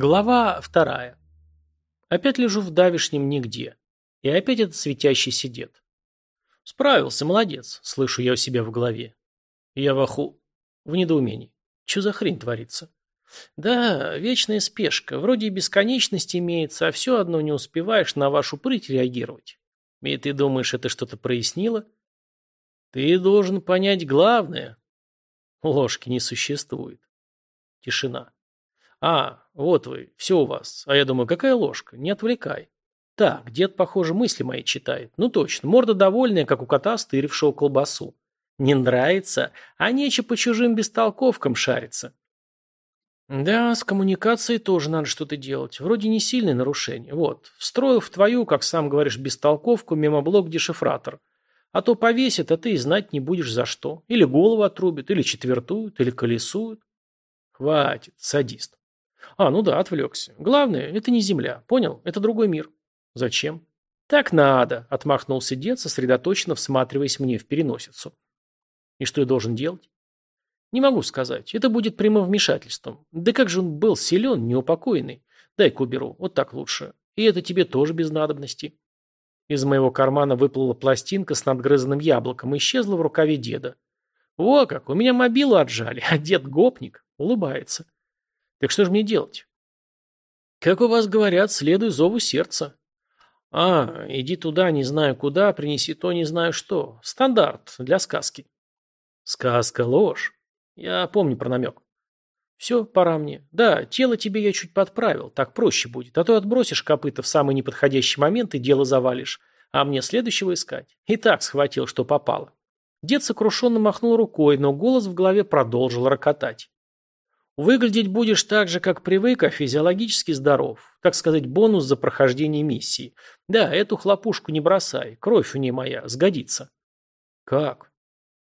Глава вторая. Опять лежу в давишнем нигде. И опять этот светящийся дед. Справился, молодец, слышу я у себя в голове. Я в оху... в недоумении. Че за хрень творится? Да, вечная спешка. Вроде и бесконечность имеется, а все одно не успеваешь на вашу прыть реагировать. И ты думаешь, это что-то прояснило? Ты должен понять главное. Ложки не существует. Тишина. А, вот вы, все у вас. А я думаю, какая ложка? Не отвлекай. Так, дед, похоже, мысли мои читает. Ну точно, морда довольная, как у кота, стырившего колбасу. Не нравится, а нече по чужим бестолковкам шариться. Да, с коммуникацией тоже надо что-то делать. Вроде не сильное нарушение. Вот, встроил в твою, как сам говоришь, бестолковку мемоблок-дешифратор. А то повесит, а ты и знать не будешь за что. Или голову отрубят, или четвертуют, или колесуют. Хватит, садист. А, ну да, отвлекся. Главное, это не Земля. Понял? Это другой мир. Зачем? Так надо, отмахнулся дед, сосредоточенно всматриваясь мне в переносицу. И что я должен делать? Не могу сказать. Это будет прямым вмешательством. Да как же он был силен, неупокоенный. Дай-ка уберу. Вот так лучше. И это тебе тоже без надобности. Из моего кармана выплыла пластинка с надгрызанным яблоком и исчезла в рукаве деда. Во как, у меня мобилу отжали, а дед гопник. Улыбается. Так что же мне делать? Как у вас говорят, следуй зову сердца. А, иди туда, не знаю куда, принеси то, не знаю что. Стандарт для сказки. Сказка ложь. Я помню про намек. Все, пора мне. Да, тело тебе я чуть подправил, так проще будет. А то отбросишь копыта в самый неподходящий момент и дело завалишь. А мне следующего искать. И так схватил, что попало. Дед сокрушенно махнул рукой, но голос в голове продолжил рокотать. Выглядеть будешь так же, как привык, а физиологически здоров. Так сказать, бонус за прохождение миссии. Да, эту хлопушку не бросай, кровь у ней моя, сгодится. Как?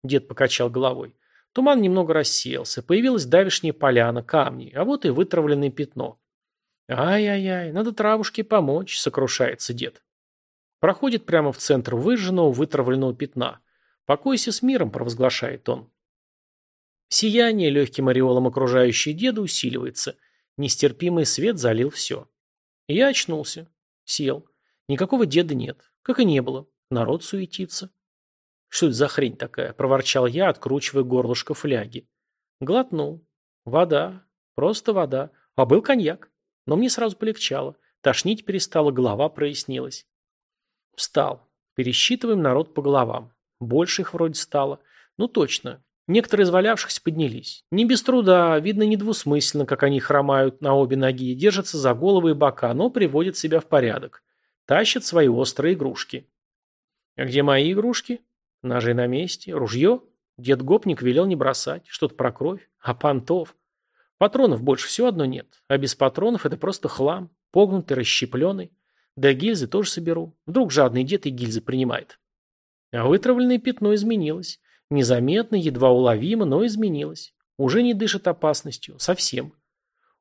Дед покачал головой. Туман немного рассеялся, появилась давишняя поляна, камни, а вот и вытравленное пятно. Ай-яй-яй, надо травушке помочь, сокрушается дед. Проходит прямо в центр выжженного, вытравленного пятна. Покойся с миром, провозглашает он. Сияние, легким ореолом окружающее деда, усиливается. Нестерпимый свет залил все. Я очнулся. Сел. Никакого деда нет. Как и не было. Народ суетится. Что это за хрень такая? Проворчал я, откручивая горлышко фляги. Глотнул. Вода. Просто вода. А был коньяк. Но мне сразу полегчало. Тошнить перестало, голова прояснилась. Встал. Пересчитываем народ по головам. Больше их вроде стало. Ну точно, Некоторые из валявшихся поднялись. Не без труда, видно недвусмысленно, как они хромают на обе ноги, держатся за головы и бока, но приводят себя в порядок. Тащат свои острые игрушки. А где мои игрушки? Ножи на месте. Ружье? Дед Гопник велел не бросать. Что-то про кровь. А понтов? Патронов больше все одно нет. А без патронов это просто хлам. Погнутый, расщепленный. Да гильзы тоже соберу. Вдруг жадный дед и гильзы принимает. А вытравленное пятно изменилось. Незаметно, едва уловимо, но изменилось. Уже не дышит опасностью. Совсем.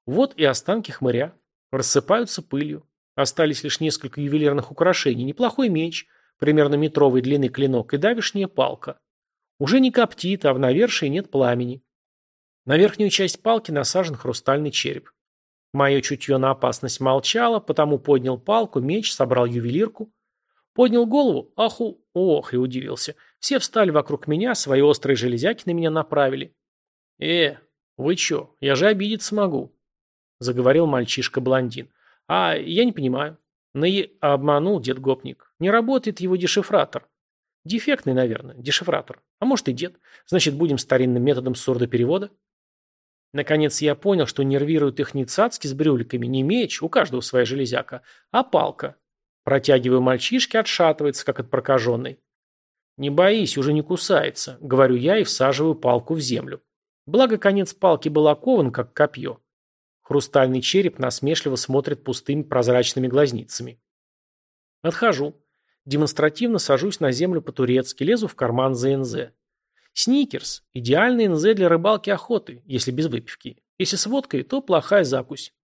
Вот и останки хмыря. Рассыпаются пылью. Остались лишь несколько ювелирных украшений. Неплохой меч, примерно метровой длины клинок и давишняя палка. Уже не коптит, а в навершии нет пламени. На верхнюю часть палки насажен хрустальный череп. Мое чутье на опасность молчало, потому поднял палку, меч, собрал ювелирку. Поднял голову, аху, ох, и удивился. Все встали вокруг меня, свои острые железяки на меня направили. «Э, вы чё, я же обидеться могу», — заговорил мальчишка-блондин. «А, я не понимаю». Наи обманул дед Гопник. Не работает его дешифратор. Дефектный, наверное, дешифратор. А может и дед. Значит, будем старинным методом сурдоперевода? Наконец я понял, что нервируют их не цацки с брюликами, не меч, у каждого своя железяка, а палка. Протягиваю мальчишке, отшатывается, как от прокаженной. «Не боись, уже не кусается», — говорю я и всаживаю палку в землю. Благо, конец палки был окован, как копье. Хрустальный череп насмешливо смотрит пустыми прозрачными глазницами. Отхожу. Демонстративно сажусь на землю по-турецки, лезу в карман за НЗ. Сникерс – идеальный НЗ для рыбалки охоты, если без выпивки. Если с водкой, то плохая закусь.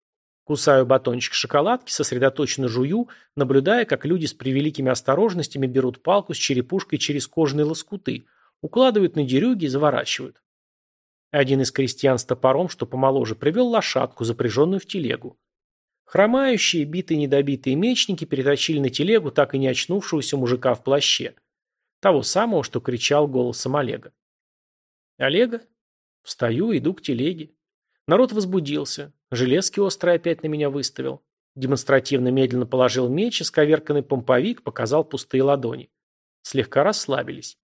Кусаю батончик шоколадки, сосредоточенно жую, наблюдая, как люди с превеликими осторожностями берут палку с черепушкой через кожаные лоскуты, укладывают на дерюги и заворачивают. Один из крестьян с топором, что помоложе, привел лошадку, запряженную в телегу. Хромающие, битые недобитые мечники перетащили на телегу так и не очнувшегося мужика в плаще. Того самого, что кричал голосом Олега. Олега? Встаю, иду к телеге. Народ возбудился. Железки острый опять на меня выставил. Демонстративно медленно положил меч, и сковерканный помповик показал пустые ладони. Слегка расслабились.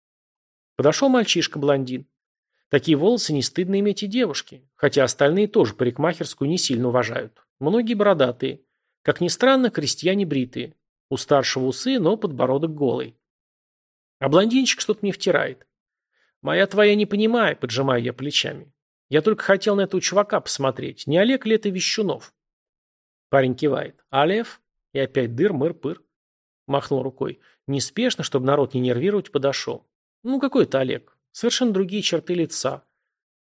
Подошел мальчишка-блондин. Такие волосы не стыдно иметь и девушки, хотя остальные тоже парикмахерскую не сильно уважают. Многие бородатые. Как ни странно, крестьяне бритые. У старшего усы, но подбородок голый. А блондинчик что-то мне втирает. Моя твоя не понимай, поджимаю я плечами. Я только хотел на этого чувака посмотреть. Не Олег ли это Вещунов? Парень кивает. А Лев? И опять дыр-мыр-пыр. Махнул рукой. Неспешно, чтобы народ не нервировать, подошел. Ну, какой это Олег? Совершенно другие черты лица.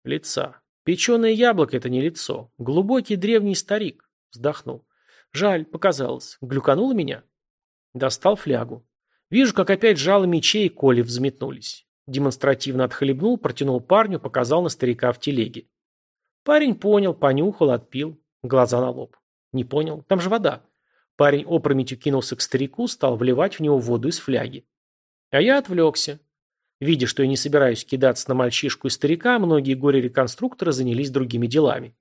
Лица. Печеное яблоко – это не лицо. Глубокий древний старик. Вздохнул. Жаль, показалось. Глюкануло меня? Достал флягу. Вижу, как опять жало мечей и коли взметнулись. Демонстративно отхлебнул, протянул парню, показал на старика в телеге. Парень понял, понюхал, отпил. Глаза на лоб. Не понял. Там же вода. Парень опрометью кинулся к старику, стал вливать в него воду из фляги. А я отвлекся. Видя, что я не собираюсь кидаться на мальчишку и старика, многие горе-реконструкторы занялись другими делами.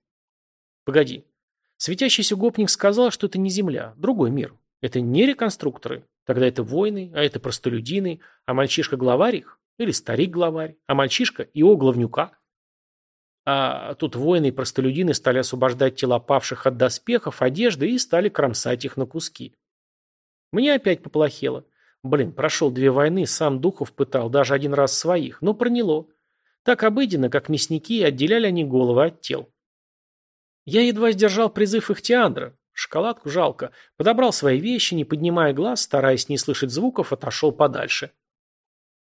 Погоди. Светящийся гопник сказал, что это не Земля, другой мир. Это не реконструкторы. Тогда это воины, а это простолюдины, а мальчишка главарь их? Или старик главарь, а мальчишка его главнюка? А тут воины и простолюдины стали освобождать тела павших от доспехов, одежды и стали кромсать их на куски. Мне опять поплохело. Блин, прошел две войны, сам духов пытал, даже один раз своих, но проняло. Так обыденно, как мясники, отделяли они головы от тел. Я едва сдержал призыв их Теандра. Шоколадку жалко. Подобрал свои вещи, не поднимая глаз, стараясь не слышать звуков, отошел подальше.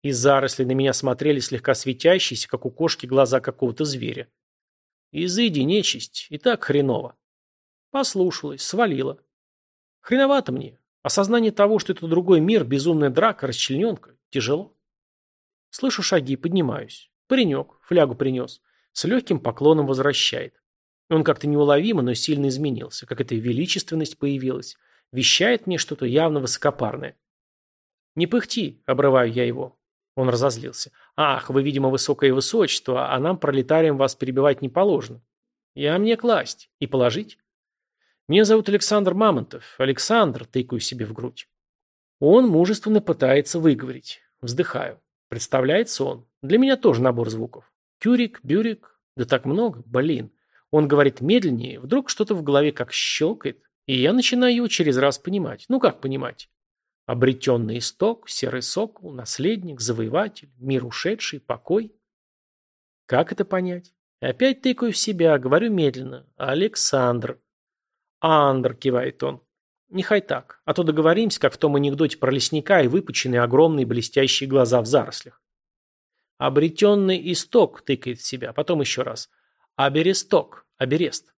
Из зарослей на меня смотрели слегка светящиеся, как у кошки, глаза какого-то зверя. Изыди, нечисть, и так хреново. Послушалась, свалила. Хреновато мне. Осознание того, что это другой мир, безумная драка, расчлененка. Тяжело. Слышу шаги, поднимаюсь. Паренек, флягу принес. С легким поклоном возвращает. Он как-то неуловимо, но сильно изменился. Как эта величественность появилась. Вещает мне что-то явно высокопарное. «Не пыхти», — обрываю я его. Он разозлился. «Ах, вы, видимо, высокое высочество, а нам, пролетариям, вас перебивать не положено. Я мне класть. И положить?» Меня зовут Александр Мамонтов. Александр, тыкаю себе в грудь. Он мужественно пытается выговорить. Вздыхаю. Представляется он. Для меня тоже набор звуков. Кюрик, бюрик. Да так много. Блин. Он говорит медленнее. Вдруг что-то в голове как щелкает. И я начинаю его через раз понимать. Ну как понимать? Обретенный исток, серый сокол, наследник, завоеватель, мир ушедший, покой. Как это понять? Опять тыкаю в себя, говорю медленно. Александр. «Андр», — кивает он. «Нехай так, а то договоримся, как в том анекдоте про лесника и выпученные огромные блестящие глаза в зарослях». «Обретенный исток», — тыкает в себя, потом еще раз. «Абересток», «Аберест».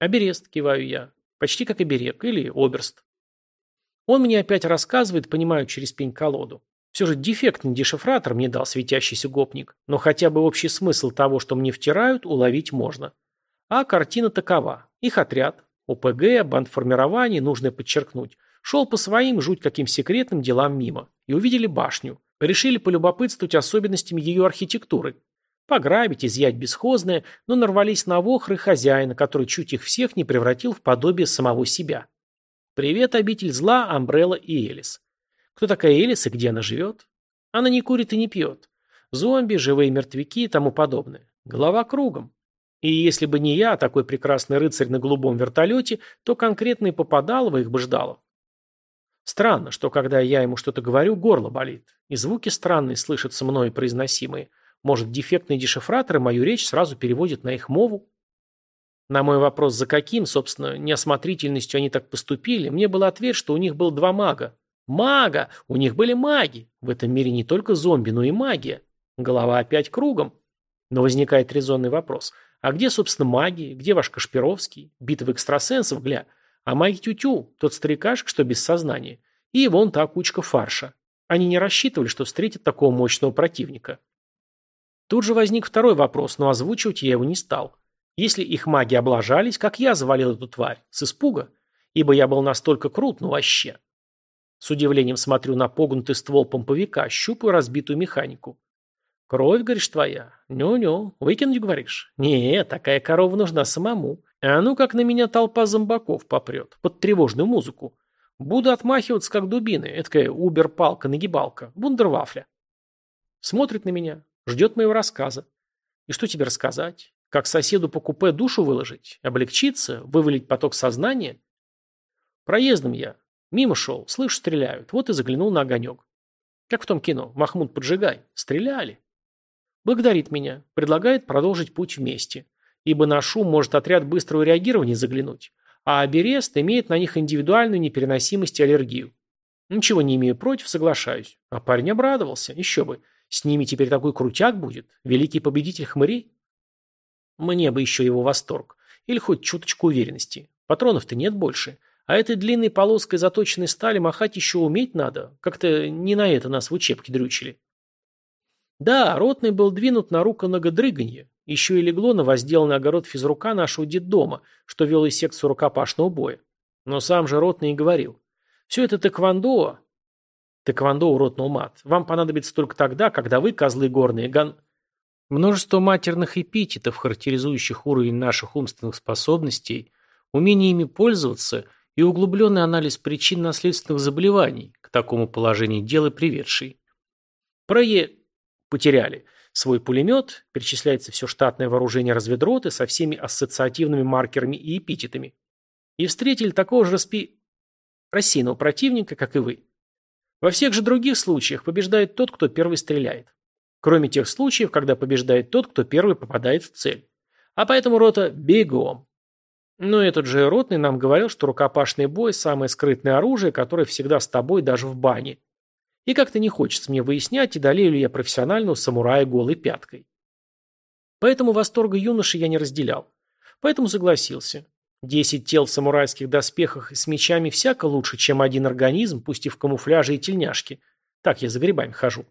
«Аберест», — киваю я, почти как оберег или оберст. Он мне опять рассказывает, понимаю, через пень-колоду. Все же дефектный дешифратор мне дал светящийся гопник, но хотя бы общий смысл того, что мне втирают, уловить можно. А картина такова. Их отряд, ОПГ, бандформирование, нужно подчеркнуть, шел по своим жуть каким секретным делам мимо. И увидели башню. Решили полюбопытствовать особенностями ее архитектуры. Пограбить, изъять бесхозное, но нарвались на вохры хозяина, который чуть их всех не превратил в подобие самого себя. Привет, обитель зла, Амбрелла и Элис. Кто такая Элис и где она живет? Она не курит и не пьет. Зомби, живые мертвяки и тому подобное. Голова кругом. И если бы не я, такой прекрасный рыцарь на голубом вертолете, то конкретно и попадалово их бы ждало. Странно, что когда я ему что-то говорю, горло болит. И звуки странные слышатся мною произносимые. Может, дефектные дешифраторы мою речь сразу переводят на их мову? На мой вопрос, за каким, собственно, неосмотрительностью они так поступили, мне был ответ, что у них был два мага. Мага! У них были маги! В этом мире не только зомби, но и магия. Голова опять кругом. Но возникает резонный вопрос – а где, собственно, маги? Где ваш Кашпировский? Битва экстрасенсов, гля. А маги Тютю, тот старикашек, что без сознания. И вон та кучка фарша. Они не рассчитывали, что встретят такого мощного противника. Тут же возник второй вопрос, но озвучивать я его не стал. Если их маги облажались, как я завалил эту тварь? С испуга? ибо я был настолько крут, ну вообще. С удивлением смотрю на погнутый ствол помповика, щупаю разбитую механику. Кровь, говоришь, твоя? Ню-ню, выкинуть, говоришь? Не, такая корова нужна самому. А ну как на меня толпа зомбаков попрет, под тревожную музыку. Буду отмахиваться, как дубины, эткая убер-палка-нагибалка, бундервафля. Смотрит на меня, ждет моего рассказа. И что тебе рассказать? Как соседу по купе душу выложить? Облегчиться? Вывалить поток сознания? Проездом я. Мимо шел, слышу, стреляют. Вот и заглянул на огонек. Как в том кино. Махмуд, поджигай. Стреляли. Благодарит меня. Предлагает продолжить путь вместе. Ибо на шум может отряд быстрого реагирования заглянуть. А Аберест имеет на них индивидуальную непереносимость и аллергию. Ничего не имею против, соглашаюсь. А парень обрадовался. Еще бы. С ними теперь такой крутяк будет. Великий победитель хмырей. Мне бы еще его восторг. Или хоть чуточку уверенности. Патронов-то нет больше. А этой длинной полоской заточенной стали махать еще уметь надо. Как-то не на это нас в учебке дрючили. Да, ротный был двинут на руку дрыганье. Еще и легло на возделанный огород физрука нашего детдома, что вел и секцию рукопашного боя. Но сам же ротный и говорил. Все это тэквондо. Тэквондо у ротного мат. Вам понадобится только тогда, когда вы, козлы горные, ган... Множество матерных эпитетов, характеризующих уровень наших умственных способностей, умение ими пользоваться и углубленный анализ причин наследственных заболеваний, к такому положению дела приведший. Прое... потеряли. Свой пулемет, перечисляется все штатное вооружение разведроты со всеми ассоциативными маркерами и эпитетами. И встретили такого же распи... рассеянного противника, как и вы. Во всех же других случаях побеждает тот, кто первый стреляет. Кроме тех случаев, когда побеждает тот, кто первый попадает в цель. А поэтому рота бегом. Но этот же ротный нам говорил, что рукопашный бой – самое скрытное оружие, которое всегда с тобой даже в бане. И как-то не хочется мне выяснять, и долею ли я профессионального самурая голой пяткой. Поэтому восторга юноши я не разделял. Поэтому согласился. Десять тел в самурайских доспехах и с мечами всяко лучше, чем один организм, пусть и в камуфляже и тельняшке. Так я за грибами хожу.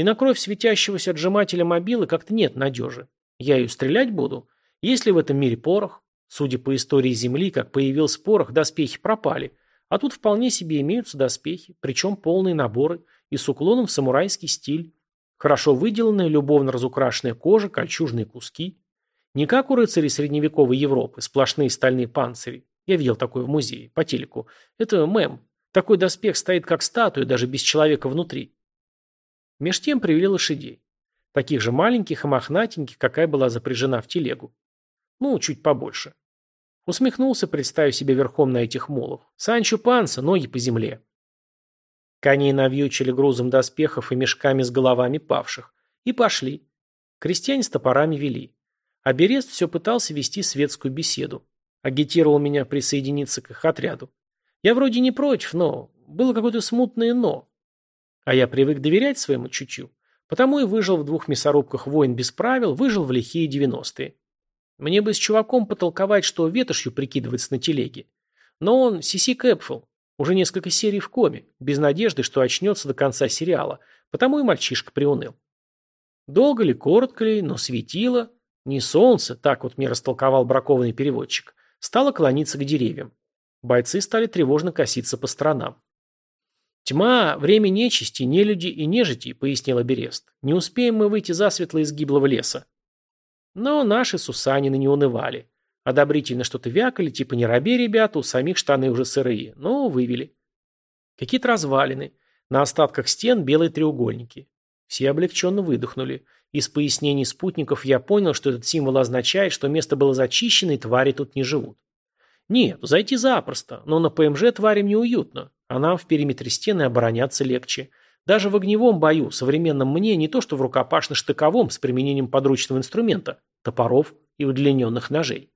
И на кровь светящегося отжимателя мобилы как-то нет надежи. Я ее стрелять буду. Есть ли в этом мире порох? Судя по истории Земли, как появился порох, доспехи пропали. А тут вполне себе имеются доспехи, причем полные наборы, и с уклоном в самурайский стиль. Хорошо выделанная, любовно разукрашенная кожа, кольчужные куски. Не как у рыцарей средневековой Европы, сплошные стальные панцири. Я видел такое в музее, по телеку. Это мем. Такой доспех стоит как статуя, даже без человека внутри. Меж тем привели лошадей. Таких же маленьких и мохнатеньких, какая была запряжена в телегу. Ну, чуть побольше. Усмехнулся, представив себе верхом на этих молах. Санчо Панса, ноги по земле. Коней навьючили грузом доспехов и мешками с головами павших. И пошли. Крестьяне с топорами вели. А Берест все пытался вести светскую беседу. Агитировал меня присоединиться к их отряду. Я вроде не против, но... Было какое-то смутное «но». А я привык доверять своему чутью. Потому и выжил в двух мясорубках «Войн без правил», выжил в лихие девяностые. Мне бы с чуваком потолковать, что ветошью прикидывается на телеге. Но он Сиси Кэпфелл, уже несколько серий в коме, без надежды, что очнется до конца сериала, потому и мальчишка приуныл. Долго ли, коротко ли, но светило. Не солнце, так вот мне растолковал бракованный переводчик, стало клониться к деревьям. Бойцы стали тревожно коситься по сторонам. «Тьма – время нечисти, нелюди и нежити», – пояснила Берест. «Не успеем мы выйти засветло из гиблого леса». Но наши сусанины не унывали. Одобрительно что-то вякали, типа не робей, ребята, у самих штаны уже сырые, но вывели. Какие-то развалины. На остатках стен белые треугольники. Все облегченно выдохнули. Из пояснений спутников я понял, что этот символ означает, что место было зачищено и твари тут не живут. Нет, зайти запросто, но на ПМЖ тварям неуютно, а нам в периметре стены обороняться легче. Даже в огневом бою, современном мне, не то что в рукопашно-штыковом с применением подручного инструмента, топоров и удлиненных ножей.